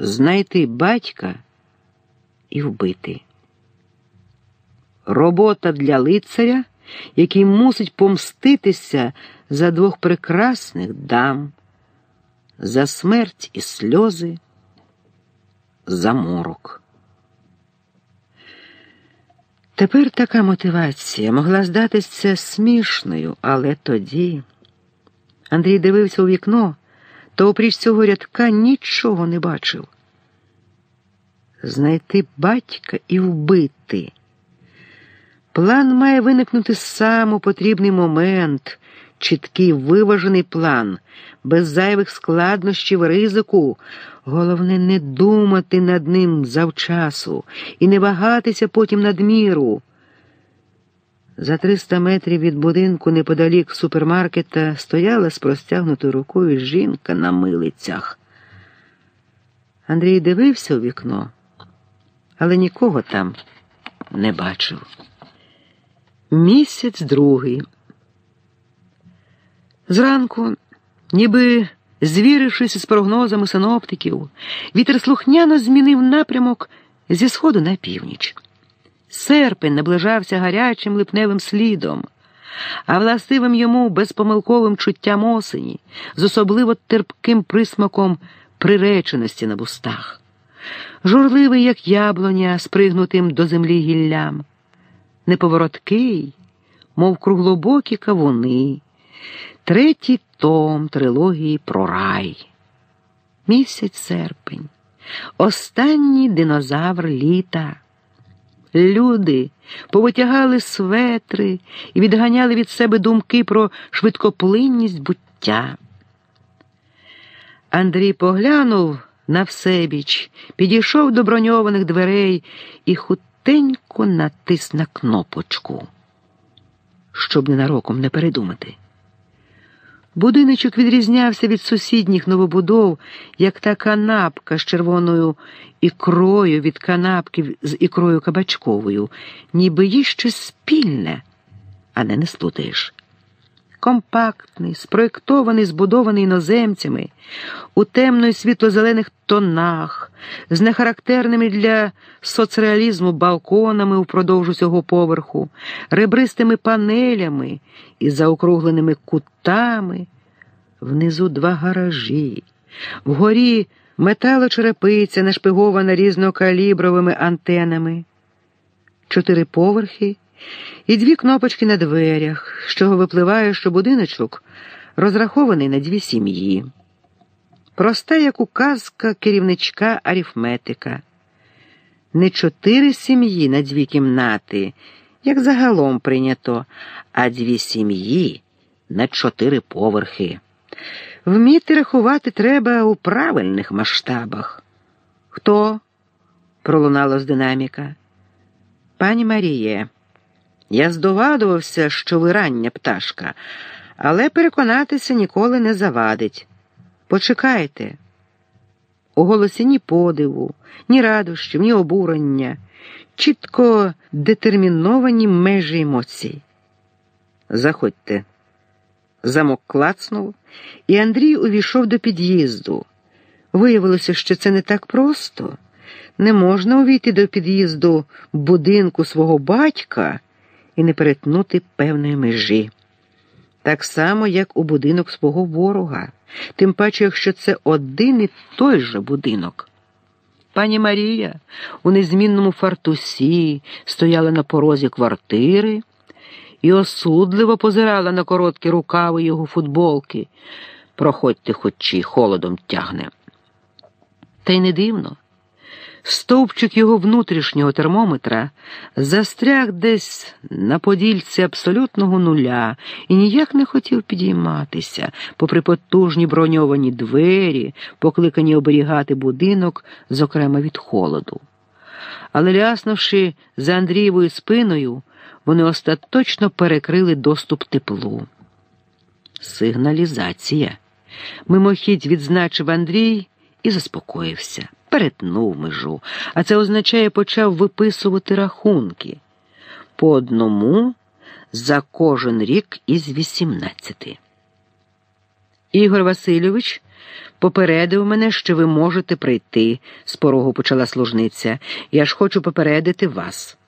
знайти батька і вбити. Робота для лицаря, який мусить помститися за двох прекрасних дам, за смерть і сльози, за морок. Тепер така мотивація могла здатися смішною, але тоді Андрій дивився у вікно, то опріч цього рядка нічого не бачив. Знайти батька і вбити. План має виникнути сам у потрібний момент, чіткий виважений план, без зайвих складнощів ризику. Головне не думати над ним завчасу і не вагатися потім надміру. За триста метрів від будинку неподалік супермаркета стояла з простягнутою рукою жінка на милицях. Андрій дивився у вікно, але нікого там не бачив. Місяць другий. Зранку, ніби звірившись з прогнозами синоптиків, вітер слухняно змінив напрямок зі сходу на північ. Серпень наближався гарячим липневим слідом, а властивим йому безпомилковим чуттям осені, з особливо терпким присмаком приреченості на бустах, журливий, як яблуня, спригнутим до землі гіллям, неповороткий, мов круглобокі кавуни, третій том трилогії про рай. Місяць серпень, останній динозавр літа. Люди повитягали светри і відганяли від себе думки про швидкоплинність буття. Андрій поглянув на всебіч, підійшов до броньованих дверей і хутенько натис на кнопочку, щоб ненароком не передумати. Будиночок відрізнявся від сусідніх новобудов, як та канапка з червоною ікрою від канапки з ікрою кабачковою, ніби їй щось спільне, а не не сплутаєш. Компактний, спроєктований, збудований іноземцями, у темно й світло-зелених тонах, з нехарактерними для соцреалізму балконами упродовж усього поверху, ребристими панелями і заокругленими кутами, внизу два гаражі, вгорі металочерепиця, нашпигована різнокалібровими антенами, чотири поверхи і дві кнопочки на дверях, з чого випливає, що будиночок розрахований на дві сім'ї. Проста, як указка керівничка арифметика. Не чотири сім'ї на дві кімнати, як загалом прийнято, а дві сім'ї на чотири поверхи. Вміти рахувати треба у правильних масштабах. Хто? пролунало з динаміка. Пані Маріє, я здогадувався, що ви рання пташка, але переконатися ніколи не завадить. Почекайте. У голосі ні подиву, ні радощів, ні обурення, чітко детерміновані межі емоцій. Заходьте. Замок клацнув, і Андрій увійшов до під'їзду. Виявилося, що це не так просто. Не можна увійти до під'їзду будинку свого батька і не перетнути певної межі. Так само, як у будинок свого ворога, тим паче, якщо це один і той же будинок. Пані Марія у незмінному фартусі стояла на порозі квартири і осудливо позирала на короткі рукави його футболки. Проходьте хоч чи холодом тягне. Та й не дивно. Стовпчик його внутрішнього термометра застряг десь на подільці абсолютного нуля і ніяк не хотів підійматися, попри потужні броньовані двері, покликані оберігати будинок, зокрема від холоду. Але ляснувши за Андрієвою спиною, вони остаточно перекрили доступ теплу. Сигналізація. Мимохідь відзначив Андрій і заспокоївся, перетнув межу, а це означає, почав виписувати рахунки по одному за кожен рік із вісімнадцяти. Ігор Васильович Попередив мене, що ви можете прийти, з порогу почала служниця. Я ж хочу попередити вас.